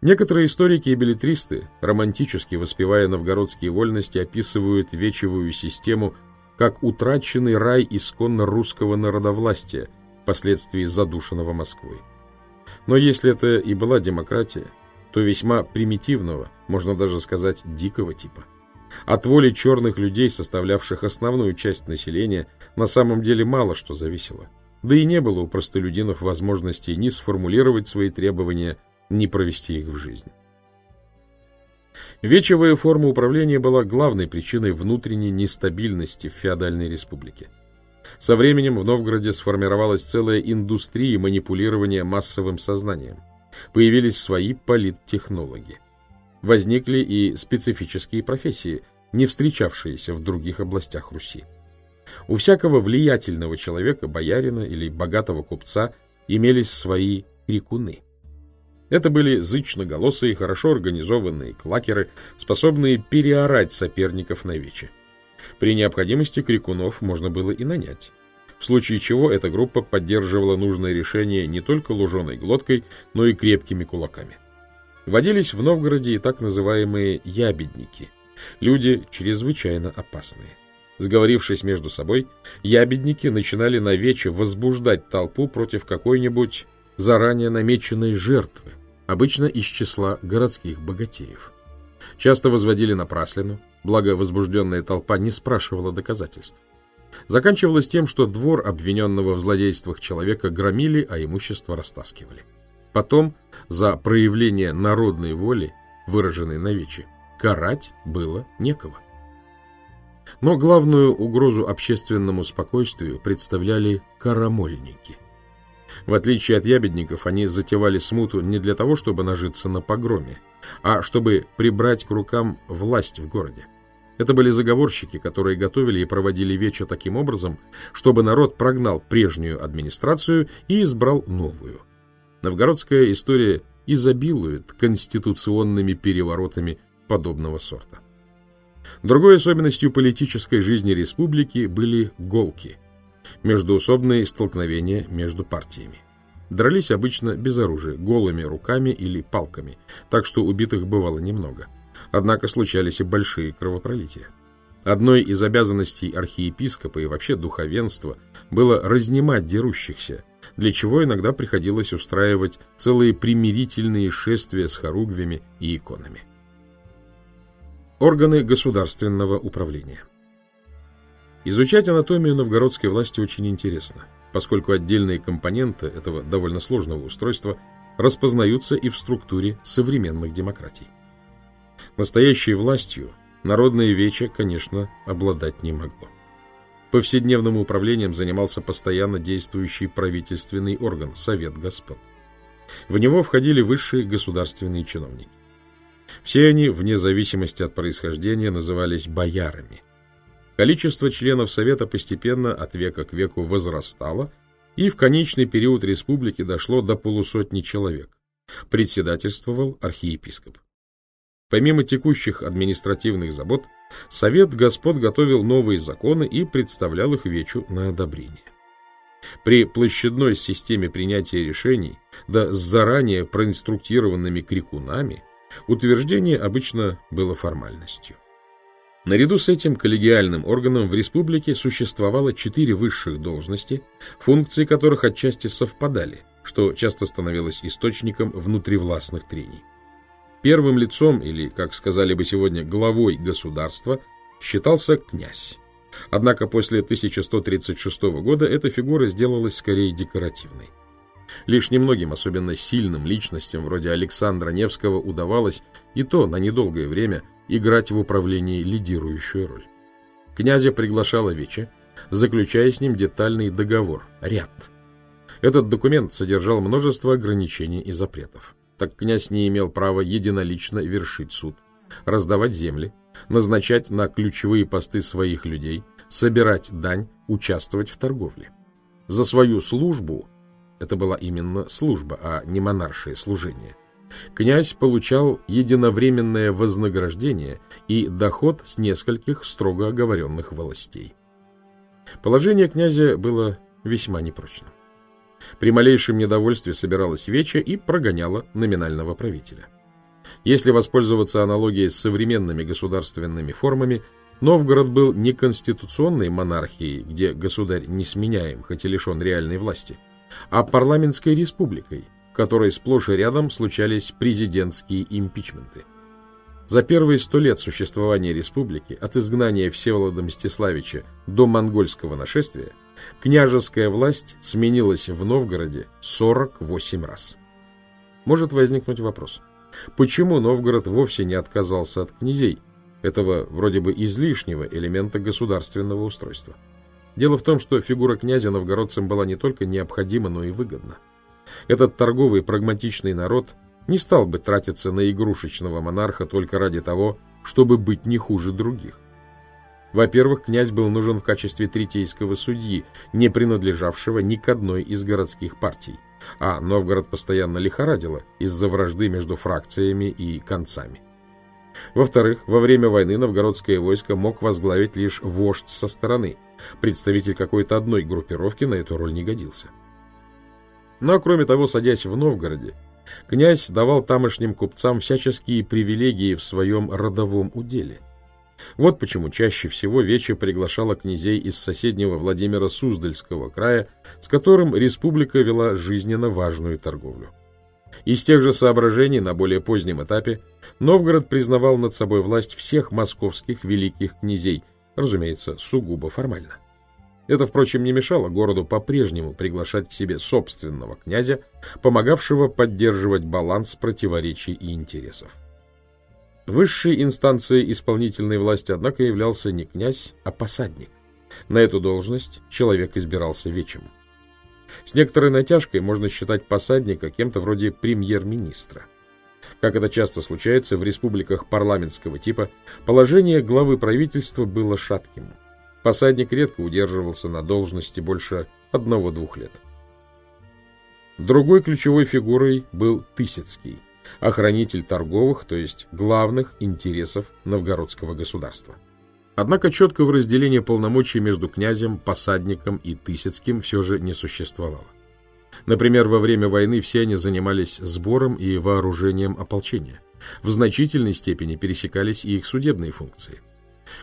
Некоторые историки и билетристы, романтически воспевая новгородские вольности, описывают вечевую систему как утраченный рай исконно русского народовластия, впоследствии задушенного Москвой. Но если это и была демократия, то весьма примитивного, можно даже сказать дикого типа. От воли черных людей, составлявших основную часть населения, на самом деле мало что зависело. Да и не было у простолюдинов возможности ни сформулировать свои требования, ни провести их в жизнь. Вечевая форма управления была главной причиной внутренней нестабильности в феодальной республике. Со временем в Новгороде сформировалась целая индустрия манипулирования массовым сознанием. Появились свои политтехнологи. Возникли и специфические профессии, не встречавшиеся в других областях Руси. У всякого влиятельного человека, боярина или богатого купца, имелись свои крикуны. Это были зычноголосые, хорошо организованные клакеры, способные переорать соперников на вече. При необходимости крикунов можно было и нанять. В случае чего эта группа поддерживала нужное решение не только луженой глоткой, но и крепкими кулаками. Водились в Новгороде и так называемые ябедники, люди чрезвычайно опасные. Сговорившись между собой, ябедники начинали на вече возбуждать толпу против какой-нибудь заранее намеченной жертвы, обычно из числа городских богатеев. Часто возводили напраслину, благо возбужденная толпа не спрашивала доказательств. Заканчивалось тем, что двор обвиненного в злодействах человека громили, а имущество растаскивали. Потом за проявление народной воли, выраженной на вече, карать было некого. Но главную угрозу общественному спокойствию представляли карамольники. В отличие от ябедников, они затевали смуту не для того, чтобы нажиться на погроме, а чтобы прибрать к рукам власть в городе. Это были заговорщики, которые готовили и проводили вече таким образом, чтобы народ прогнал прежнюю администрацию и избрал новую. Новгородская история изобилует конституционными переворотами подобного сорта. Другой особенностью политической жизни республики были голки, междуусобные столкновения между партиями. Дрались обычно без оружия, голыми руками или палками, так что убитых бывало немного. Однако случались и большие кровопролития. Одной из обязанностей архиепископа и вообще духовенства было разнимать дерущихся, для чего иногда приходилось устраивать целые примирительные шествия с хоругвями и иконами. Органы государственного управления Изучать анатомию новгородской власти очень интересно, поскольку отдельные компоненты этого довольно сложного устройства распознаются и в структуре современных демократий. Настоящей властью народное вече, конечно, обладать не могло. Повседневным управлением занимался постоянно действующий правительственный орган – Совет Господ. В него входили высшие государственные чиновники. Все они, вне зависимости от происхождения, назывались боярами. Количество членов Совета постепенно от века к веку возрастало, и в конечный период республики дошло до полусотни человек. Председательствовал архиепископ. Помимо текущих административных забот, Совет Господ готовил новые законы и представлял их Вечу на одобрение. При площадной системе принятия решений, да с заранее проинструктированными крикунами, Утверждение обычно было формальностью. Наряду с этим коллегиальным органом в республике существовало четыре высших должности, функции которых отчасти совпадали, что часто становилось источником внутривластных трений. Первым лицом, или, как сказали бы сегодня, главой государства, считался князь. Однако после 1136 года эта фигура сделалась скорее декоративной. Лишь немногим, особенно сильным личностям, вроде Александра Невского, удавалось, и то на недолгое время, играть в управлении лидирующую роль. Князя приглашала Вече, заключая с ним детальный договор, ряд. Этот документ содержал множество ограничений и запретов. Так князь не имел права единолично вершить суд, раздавать земли, назначать на ключевые посты своих людей, собирать дань, участвовать в торговле. За свою службу это была именно служба, а не монаршее служение. Князь получал единовременное вознаграждение и доход с нескольких строго оговоренных властей. Положение князя было весьма непрочным. При малейшем недовольстве собиралась веча и прогоняла номинального правителя. Если воспользоваться аналогией с современными государственными формами, Новгород был не конституционной монархией, где государь не сменяем, хоть и лишен реальной власти, а парламентской республикой, которой сплошь и рядом случались президентские импичменты. За первые сто лет существования республики, от изгнания Всеволода Мстиславича до монгольского нашествия, княжеская власть сменилась в Новгороде 48 раз. Может возникнуть вопрос, почему Новгород вовсе не отказался от князей, этого вроде бы излишнего элемента государственного устройства? Дело в том, что фигура князя новгородцам была не только необходима, но и выгодна. Этот торговый прагматичный народ – не стал бы тратиться на игрушечного монарха только ради того, чтобы быть не хуже других. Во-первых, князь был нужен в качестве третейского судьи, не принадлежавшего ни к одной из городских партий, а Новгород постоянно лихорадило из-за вражды между фракциями и концами. Во-вторых, во время войны новгородское войско мог возглавить лишь вождь со стороны, представитель какой-то одной группировки на эту роль не годился. Но, кроме того, садясь в Новгороде, Князь давал тамошним купцам всяческие привилегии в своем родовом уделе. Вот почему чаще всего Вече приглашала князей из соседнего Владимира Суздальского края, с которым республика вела жизненно важную торговлю. Из тех же соображений на более позднем этапе Новгород признавал над собой власть всех московских великих князей, разумеется, сугубо формально. Это, впрочем, не мешало городу по-прежнему приглашать к себе собственного князя, помогавшего поддерживать баланс противоречий и интересов. Высшей инстанцией исполнительной власти, однако, являлся не князь, а посадник. На эту должность человек избирался вечем. С некоторой натяжкой можно считать посадника кем-то вроде премьер-министра. Как это часто случается в республиках парламентского типа, положение главы правительства было шатким – Посадник редко удерживался на должности больше одного-двух лет. Другой ключевой фигурой был Тысяцкий, охранитель торговых, то есть главных интересов новгородского государства. Однако четкого разделения полномочий между князем, посадником и Тысяцким все же не существовало. Например, во время войны все они занимались сбором и вооружением ополчения. В значительной степени пересекались и их судебные функции.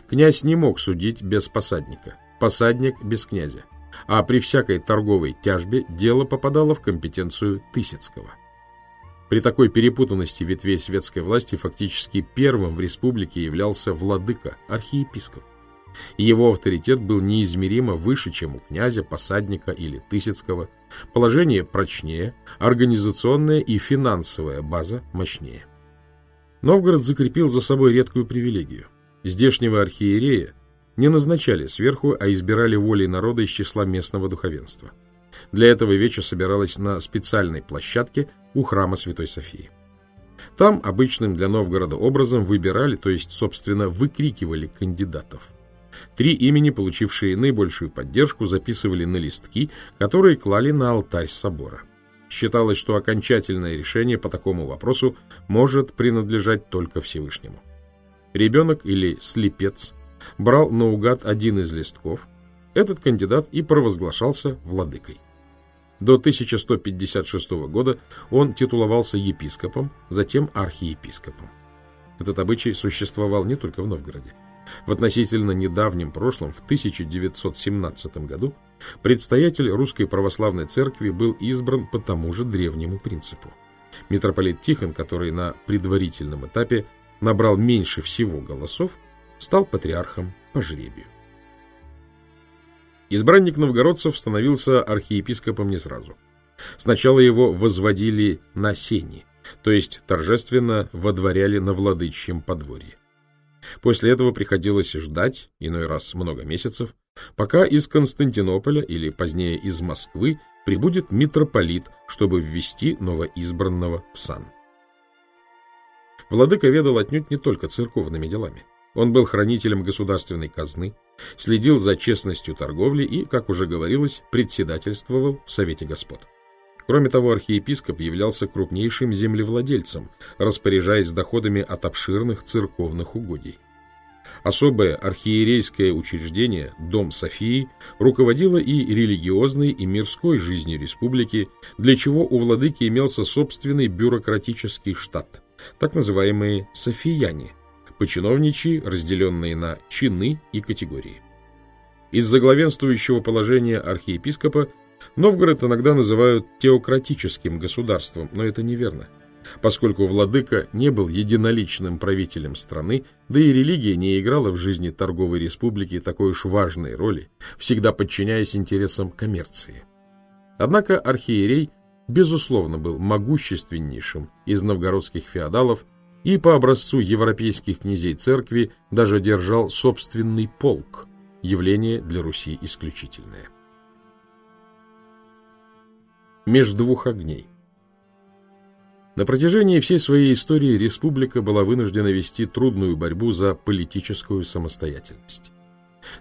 Князь не мог судить без посадника, посадник без князя, а при всякой торговой тяжбе дело попадало в компетенцию Тысяцкого. При такой перепутанности ветвей светской власти фактически первым в республике являлся владыка, архиепископ. Его авторитет был неизмеримо выше, чем у князя, посадника или Тысяцкого, положение прочнее, организационная и финансовая база мощнее. Новгород закрепил за собой редкую привилегию. Здешнего архиерея не назначали сверху, а избирали волей народа из числа местного духовенства. Для этого вече собиралась на специальной площадке у храма Святой Софии. Там обычным для Новгорода образом выбирали, то есть, собственно, выкрикивали кандидатов. Три имени, получившие наибольшую поддержку, записывали на листки, которые клали на алтарь собора. Считалось, что окончательное решение по такому вопросу может принадлежать только Всевышнему. Ребенок или слепец брал наугад один из листков, этот кандидат и провозглашался владыкой. До 1156 года он титуловался епископом, затем архиепископом. Этот обычай существовал не только в Новгороде. В относительно недавнем прошлом, в 1917 году, предстоятель Русской Православной Церкви был избран по тому же древнему принципу. Митрополит Тихон, который на предварительном этапе набрал меньше всего голосов, стал патриархом по жребию. Избранник новгородцев становился архиепископом не сразу. Сначала его возводили на сени, то есть торжественно водворяли на владычьем подворье. После этого приходилось ждать, иной раз много месяцев, пока из Константинополя или позднее из Москвы прибудет митрополит, чтобы ввести новоизбранного в сан. Владыка ведал отнюдь не только церковными делами. Он был хранителем государственной казны, следил за честностью торговли и, как уже говорилось, председательствовал в Совете Господ. Кроме того, архиепископ являлся крупнейшим землевладельцем, распоряжаясь доходами от обширных церковных угодий. Особое архиерейское учреждение, Дом Софии, руководило и религиозной, и мирской жизнью республики, для чего у владыки имелся собственный бюрократический штат – так называемые «софияне», починовничьи, разделенные на чины и категории. Из-за главенствующего положения архиепископа Новгород иногда называют теократическим государством, но это неверно, поскольку владыка не был единоличным правителем страны, да и религия не играла в жизни торговой республики такой уж важной роли, всегда подчиняясь интересам коммерции. Однако архиерей, безусловно, был могущественнейшим из новгородских феодалов и по образцу европейских князей церкви даже держал собственный полк, явление для Руси исключительное. Меж двух огней На протяжении всей своей истории республика была вынуждена вести трудную борьбу за политическую самостоятельность.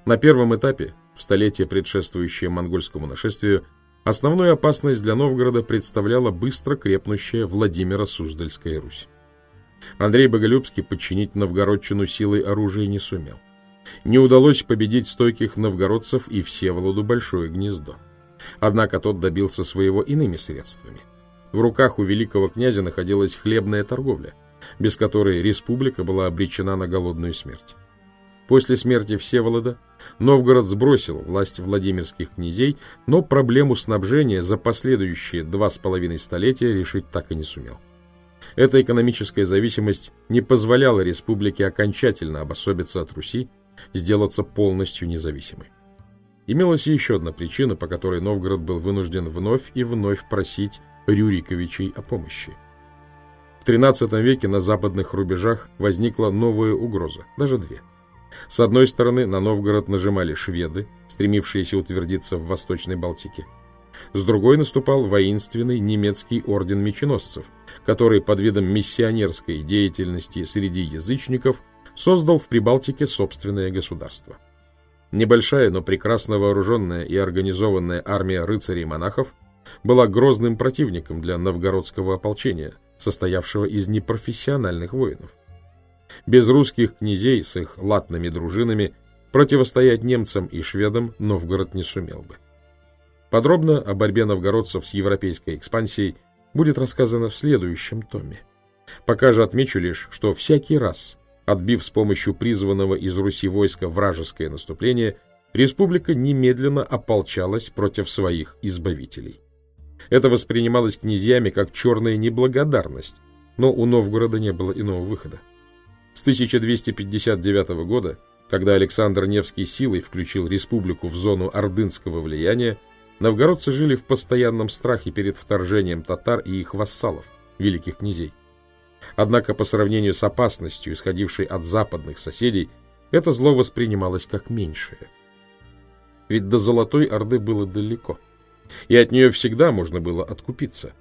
На первом этапе, в столетие предшествующее монгольскому нашествию, основную опасность для Новгорода представляла быстро крепнущая Владимиро-Суздальская Русь. Андрей Боголюбский подчинить новгородчину силой оружия не сумел. Не удалось победить стойких новгородцев и Всеволоду Большое Гнездо. Однако тот добился своего иными средствами. В руках у великого князя находилась хлебная торговля, без которой республика была обречена на голодную смерть. После смерти Всеволода Новгород сбросил власть Владимирских князей, но проблему снабжения за последующие два с половиной столетия решить так и не сумел. Эта экономическая зависимость не позволяла республике окончательно обособиться от Руси, сделаться полностью независимой. Имелась еще одна причина, по которой Новгород был вынужден вновь и вновь просить Рюриковичей о помощи. В XIII веке на западных рубежах возникла новая угроза, даже две. С одной стороны, на Новгород нажимали шведы, стремившиеся утвердиться в Восточной Балтике. С другой наступал воинственный немецкий орден меченосцев, который под видом миссионерской деятельности среди язычников создал в Прибалтике собственное государство. Небольшая, но прекрасно вооруженная и организованная армия рыцарей-монахов была грозным противником для новгородского ополчения, состоявшего из непрофессиональных воинов. Без русских князей с их латными дружинами противостоять немцам и шведам Новгород не сумел бы. Подробно о борьбе новгородцев с европейской экспансией будет рассказано в следующем томе. Пока же отмечу лишь, что всякий раз, отбив с помощью призванного из Руси войска вражеское наступление, республика немедленно ополчалась против своих избавителей. Это воспринималось князьями как черная неблагодарность, но у Новгорода не было иного выхода. С 1259 года, когда Александр Невский силой включил республику в зону ордынского влияния, новгородцы жили в постоянном страхе перед вторжением татар и их вассалов, великих князей. Однако по сравнению с опасностью, исходившей от западных соседей, это зло воспринималось как меньшее. Ведь до Золотой Орды было далеко, и от нее всегда можно было откупиться.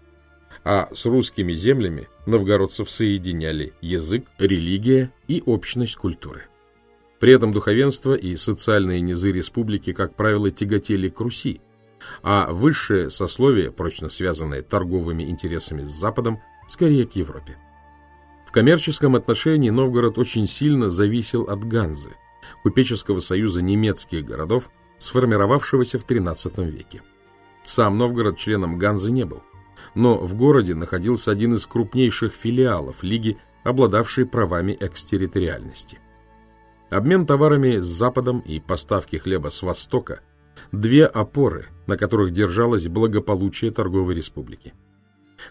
А с русскими землями новгородцев соединяли язык, религия и общность культуры. При этом духовенство и социальные низы республики, как правило, тяготели к Руси, а высшее сословие, прочно связанное торговыми интересами с Западом, скорее к Европе коммерческом отношении Новгород очень сильно зависел от Ганзы, купеческого союза немецких городов, сформировавшегося в XIII веке. Сам Новгород членом Ганзы не был, но в городе находился один из крупнейших филиалов Лиги, обладавший правами экстерриториальности. Обмен товарами с Западом и поставки хлеба с Востока – две опоры, на которых держалось благополучие торговой республики.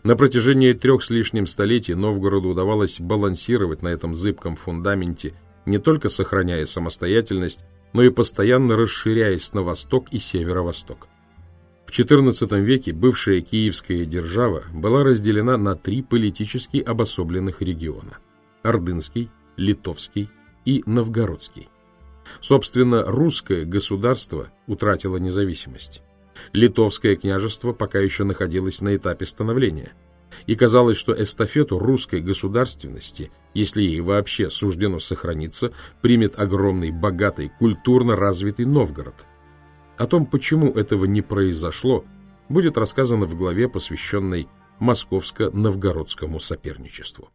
На протяжении трех с лишним столетий Новгороду удавалось балансировать на этом зыбком фундаменте, не только сохраняя самостоятельность, но и постоянно расширяясь на восток и северо-восток. XIV веке бывшая киевская держава была разделена на три политически обособленных региона – Ордынский, Литовский и Новгородский. Собственно, русское государство утратило независимость. Литовское княжество пока еще находилось на этапе становления, и казалось, что эстафету русской государственности, если ей вообще суждено сохраниться, примет огромный, богатый, культурно развитый Новгород. О том, почему этого не произошло, будет рассказано в главе, посвященной московско-новгородскому соперничеству.